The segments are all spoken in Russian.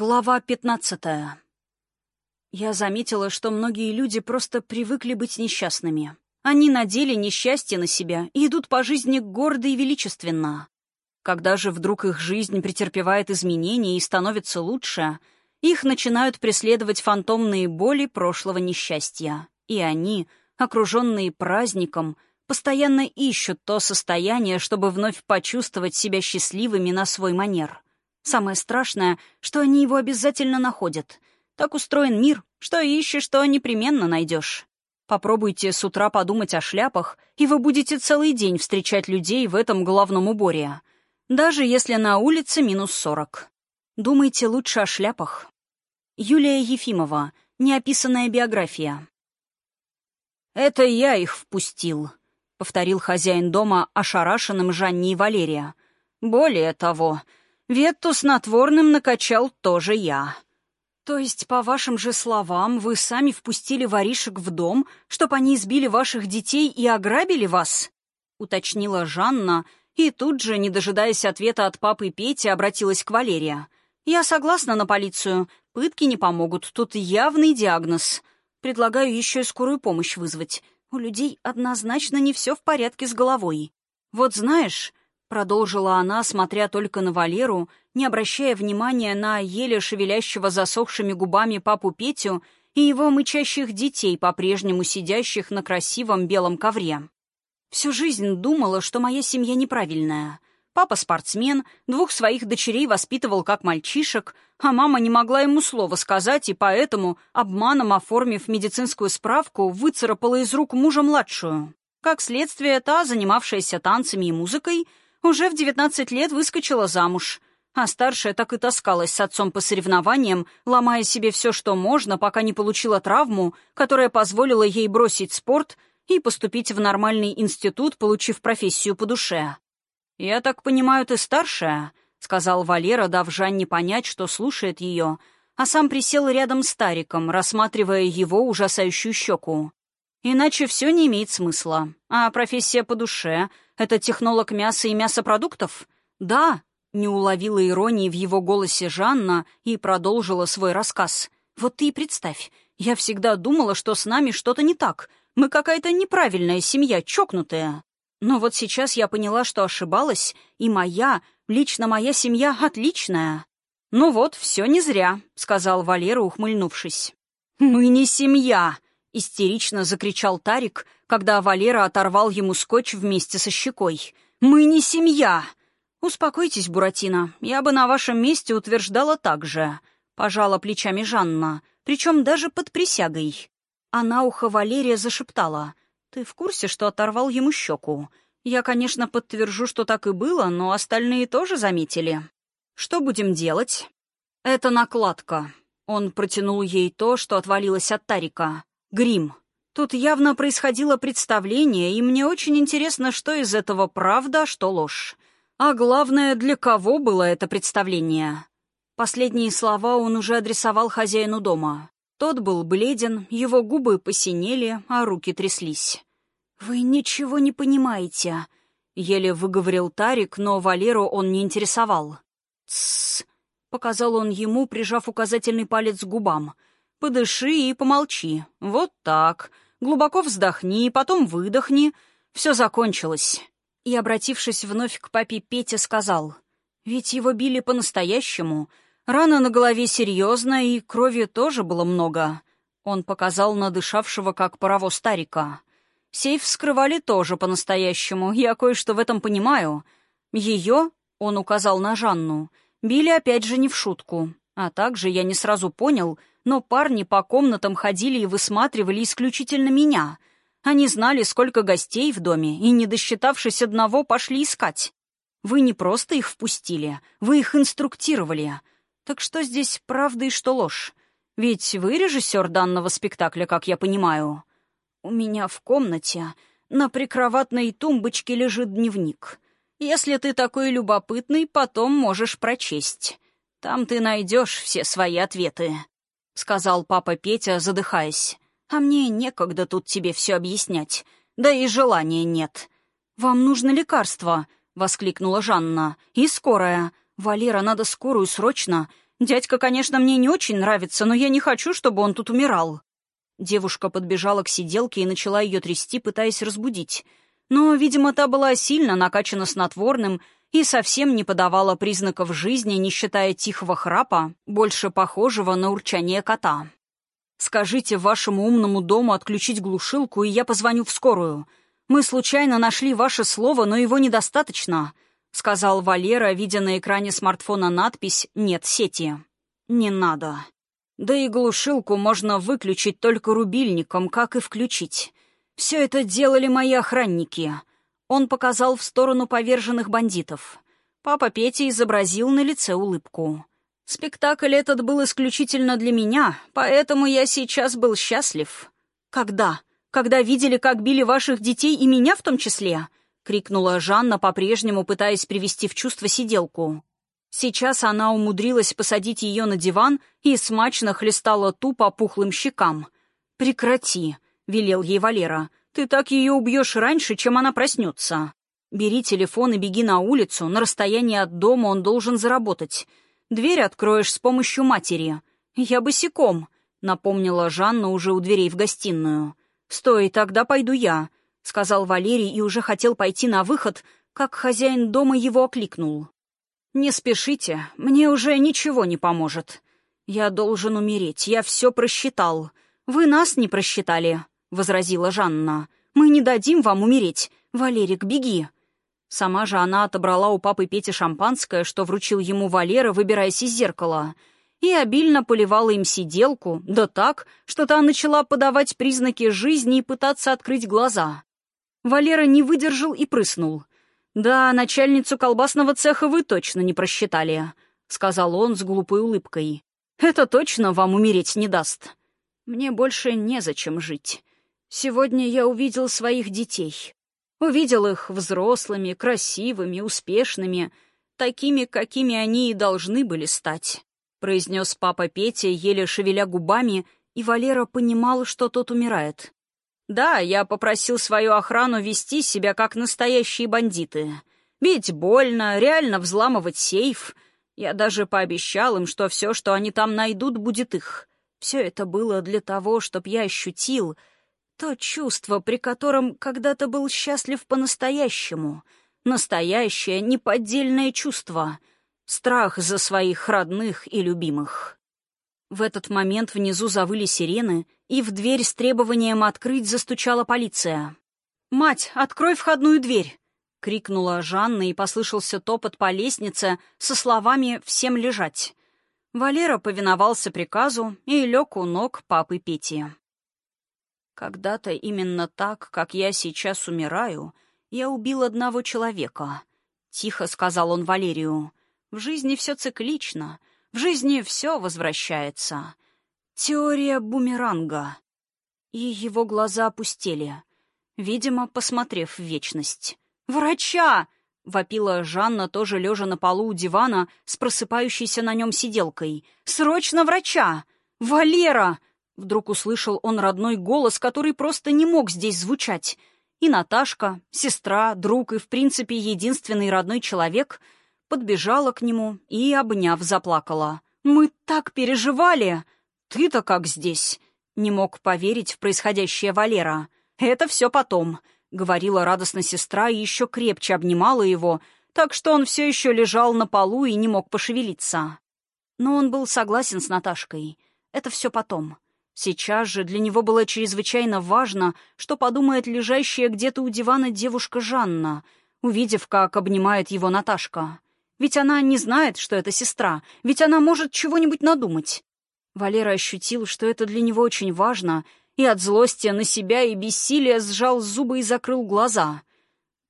Глава пятнадцатая. Я заметила, что многие люди просто привыкли быть несчастными. Они надели несчастье на себя и идут по жизни гордо и величественно. Когда же вдруг их жизнь претерпевает изменения и становится лучше, их начинают преследовать фантомные боли прошлого несчастья. И они, окруженные праздником, постоянно ищут то состояние, чтобы вновь почувствовать себя счастливыми на свой манер — Самое страшное, что они его обязательно находят. Так устроен мир, что ищешь, что непременно найдешь. Попробуйте с утра подумать о шляпах, и вы будете целый день встречать людей в этом головном уборе. Даже если на улице минус сорок. Думайте лучше о шляпах. Юлия Ефимова. Неописанная биография. «Это я их впустил», — повторил хозяин дома ошарашенным Жанне и Валерия. «Более того, Ветту снотворным накачал тоже я. То есть, по вашим же словам, вы сами впустили воришек в дом, чтоб они избили ваших детей и ограбили вас? Уточнила Жанна, и тут же, не дожидаясь ответа от папы Пети, обратилась к Валерия. «Я согласна на полицию. Пытки не помогут. Тут явный диагноз. Предлагаю еще и скорую помощь вызвать. У людей однозначно не все в порядке с головой. Вот знаешь, Продолжила она, смотря только на Валеру, не обращая внимания на еле шевелящего засохшими губами папу Петю и его мычащих детей, по-прежнему сидящих на красивом белом ковре. Всю жизнь думала, что моя семья неправильная. Папа спортсмен, двух своих дочерей воспитывал как мальчишек, а мама не могла ему слова сказать, и поэтому, обманом оформив медицинскую справку, выцарапала из рук мужа младшую. Как следствие, та, занимавшаяся танцами и музыкой, уже в 19 лет выскочила замуж, а старшая так и таскалась с отцом по соревнованиям, ломая себе все, что можно, пока не получила травму, которая позволила ей бросить спорт и поступить в нормальный институт, получив профессию по душе. «Я так понимаю, ты старшая?» — сказал Валера, дав Жанне понять, что слушает ее, а сам присел рядом с Тариком, рассматривая его ужасающую щеку. «Иначе все не имеет смысла. А профессия по душе это технолог мяса и мясопродуктов? Да, не уловила иронии в его голосе Жанна и продолжила свой рассказ. Вот ты и представь, я всегда думала, что с нами что-то не так. Мы какая-то неправильная семья, чокнутая. Но вот сейчас я поняла, что ошибалась, и моя, лично моя семья отличная. «Ну вот, все не зря», — сказал Валера, ухмыльнувшись. «Мы не семья!» — истерично закричал Тарик, когда Валера оторвал ему скотч вместе со щекой. «Мы не семья!» «Успокойтесь, Буратино, я бы на вашем месте утверждала так же», — пожала плечами Жанна, причем даже под присягой. А на ухо Валерия зашептала. «Ты в курсе, что оторвал ему щеку? Я, конечно, подтвержу, что так и было, но остальные тоже заметили. Что будем делать?» «Это накладка». Он протянул ей то, что отвалилось от Тарика. Грим. Тут явно происходило представление, и мне очень интересно, что из этого правда, а что ложь. А главное, для кого было это представление? Последние слова он уже адресовал хозяину дома. Тот был бледен, его губы посинели, а руки тряслись. «Вы ничего не понимаете», — еле выговорил Тарик, но Валеру он не интересовал. «Тссс», — показал он ему, прижав указательный палец к губам — Подыши и помолчи. Вот так. Глубоко вздохни, потом выдохни. Все закончилось. И, обратившись вновь к папе Пете, сказал. Ведь его били по-настоящему. Рана на голове серьезная, и крови тоже было много. Он показал надышавшего, как паровоз старика. Сейф вскрывали тоже по-настоящему. Я кое-что в этом понимаю. Ее, он указал на Жанну, били опять же не в шутку. А также я не сразу понял, но парни по комнатам ходили и высматривали исключительно меня. Они знали, сколько гостей в доме, и, не досчитавшись одного, пошли искать. Вы не просто их впустили, вы их инструктировали. Так что здесь правда и что ложь? Ведь вы режиссер данного спектакля, как я понимаю. У меня в комнате на прикроватной тумбочке лежит дневник. Если ты такой любопытный, потом можешь прочесть. Там ты найдешь все свои ответы сказал папа Петя, задыхаясь. «А мне некогда тут тебе все объяснять. Да и желания нет». «Вам нужно лекарство», — воскликнула Жанна. «И скорая. Валера, надо скорую срочно. Дядька, конечно, мне не очень нравится, но я не хочу, чтобы он тут умирал». Девушка подбежала к сиделке и начала ее трясти, пытаясь разбудить. Но, видимо, та была сильно накачана снотворным и совсем не подавала признаков жизни, не считая тихого храпа, больше похожего на урчание кота. «Скажите вашему умному дому отключить глушилку, и я позвоню в скорую. Мы случайно нашли ваше слово, но его недостаточно», — сказал Валера, видя на экране смартфона надпись «Нет сети». «Не надо». Да и глушилку можно выключить только рубильником, как и включить. Все это делали мои охранники. Он показал в сторону поверженных бандитов. Папа Петя изобразил на лице улыбку. Спектакль этот был исключительно для меня, поэтому я сейчас был счастлив. Когда? Когда видели, как били ваших детей и меня в том числе? крикнула Жанна, по-прежнему пытаясь привести в чувство сиделку. Сейчас она умудрилась посадить ее на диван и смачно хлестала ту по пухлым щекам. «Прекрати», — велел ей Валера. «Ты так ее убьешь раньше, чем она проснется. Бери телефон и беги на улицу, на расстоянии от дома он должен заработать. Дверь откроешь с помощью матери. Я босиком», — напомнила Жанна уже у дверей в гостиную. «Стой, тогда пойду я», — сказал Валерий и уже хотел пойти на выход, как хозяин дома его окликнул. «Не спешите, мне уже ничего не поможет. Я должен умереть, я все просчитал. Вы нас не просчитали», — возразила Жанна. «Мы не дадим вам умереть. Валерик, беги». Сама же она отобрала у папы Пети шампанское, что вручил ему Валера, выбираясь из зеркала, и обильно поливала им сиделку, да так, что та начала подавать признаки жизни и пытаться открыть глаза. Валера не выдержал и прыснул. «Да, начальницу колбасного цеха вы точно не просчитали», — сказал он с глупой улыбкой. «Это точно вам умереть не даст. Мне больше незачем жить. Сегодня я увидел своих детей. Увидел их взрослыми, красивыми, успешными, такими, какими они и должны были стать», — произнес папа Петя, еле шевеля губами, и Валера понимал, что тот умирает. Да, я попросил свою охрану вести себя как настоящие бандиты. Бить больно, реально взламывать сейф. Я даже пообещал им, что все, что они там найдут, будет их. Все это было для того, чтобы я ощутил то чувство, при котором когда-то был счастлив по-настоящему. Настоящее, неподдельное чувство. Страх за своих родных и любимых. В этот момент внизу завыли сирены, и в дверь с требованием открыть застучала полиция. «Мать, открой входную дверь!» — крикнула Жанна, и послышался топот по лестнице со словами «всем лежать». Валера повиновался приказу и лег у ног папы Пети. «Когда-то именно так, как я сейчас умираю, я убил одного человека», — тихо сказал он Валерию. «В жизни все циклично, в жизни все возвращается. Теория бумеранга. И его глаза опустели, видимо, посмотрев в вечность. «Врача!» — вопила Жанна, тоже лежа на полу у дивана с просыпающейся на нем сиделкой. «Срочно врача! Валера!» Вдруг услышал он родной голос, который просто не мог здесь звучать. И Наташка, сестра, друг и, в принципе, единственный родной человек — подбежала к нему и, обняв, заплакала. «Мы так переживали! Ты-то как здесь?» Не мог поверить в происходящее Валера. «Это все потом», — говорила радостно сестра и еще крепче обнимала его, так что он все еще лежал на полу и не мог пошевелиться. Но он был согласен с Наташкой. Это все потом. Сейчас же для него было чрезвычайно важно, что подумает лежащая где-то у дивана девушка Жанна, увидев, как обнимает его Наташка. Ведь она не знает, что это сестра. Ведь она может чего-нибудь надумать. Валера ощутил, что это для него очень важно, и от злости на себя и бессилия сжал зубы и закрыл глаза.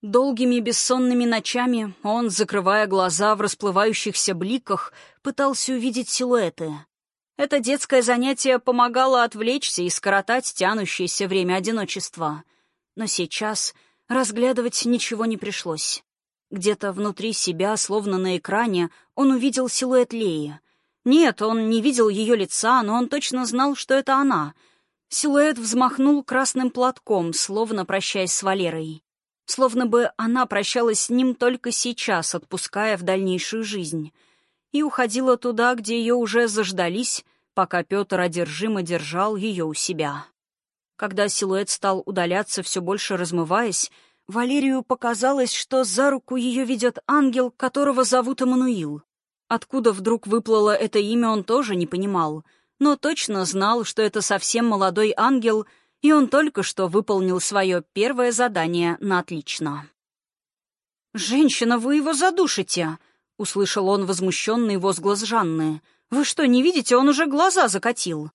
Долгими бессонными ночами он, закрывая глаза в расплывающихся бликах, пытался увидеть силуэты. Это детское занятие помогало отвлечься и скоротать тянущееся время одиночества. Но сейчас разглядывать ничего не пришлось. Где-то внутри себя, словно на экране, он увидел силуэт Леи. Нет, он не видел ее лица, но он точно знал, что это она. Силуэт взмахнул красным платком, словно прощаясь с Валерой. Словно бы она прощалась с ним только сейчас, отпуская в дальнейшую жизнь. И уходила туда, где ее уже заждались, пока Петр одержимо держал ее у себя. Когда силуэт стал удаляться, все больше размываясь, Валерию показалось, что за руку ее ведет ангел, которого зовут Эммануил. Откуда вдруг выплыло это имя, он тоже не понимал, но точно знал, что это совсем молодой ангел, и он только что выполнил свое первое задание на отлично. «Женщина, вы его задушите!» — услышал он возмущенный возглас Жанны. «Вы что, не видите, он уже глаза закатил!»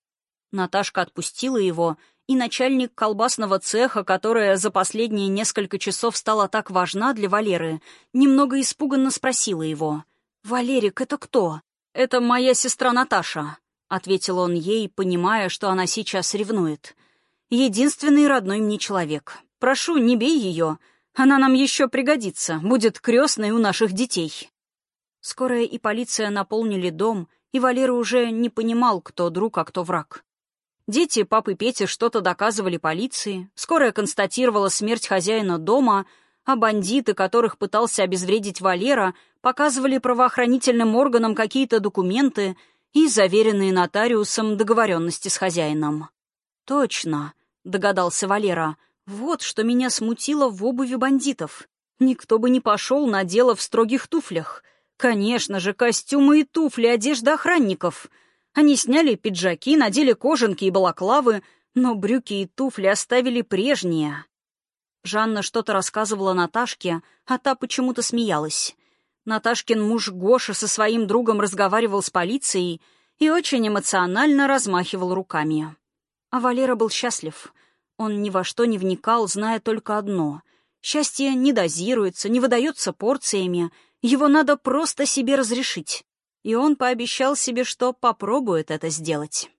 Наташка отпустила его, и начальник колбасного цеха, которая за последние несколько часов стала так важна для Валеры, немного испуганно спросила его. «Валерик, это кто?» «Это моя сестра Наташа», — ответил он ей, понимая, что она сейчас ревнует. «Единственный родной мне человек. Прошу, не бей ее. Она нам еще пригодится, будет крестной у наших детей». Скорая и полиция наполнили дом, и Валера уже не понимал, кто друг, а кто враг. Дети папы Пети что-то доказывали полиции, скорая констатировала смерть хозяина дома, а бандиты, которых пытался обезвредить Валера, показывали правоохранительным органам какие-то документы и заверенные нотариусом договоренности с хозяином. «Точно», — догадался Валера, — «вот что меня смутило в обуви бандитов. Никто бы не пошел на дело в строгих туфлях. Конечно же, костюмы и туфли — одежда охранников». Они сняли пиджаки, надели кожанки и балаклавы, но брюки и туфли оставили прежние. Жанна что-то рассказывала Наташке, а та почему-то смеялась. Наташкин муж Гоша со своим другом разговаривал с полицией и очень эмоционально размахивал руками. А Валера был счастлив. Он ни во что не вникал, зная только одно — счастье не дозируется, не выдается порциями, его надо просто себе разрешить и он пообещал себе, что попробует это сделать.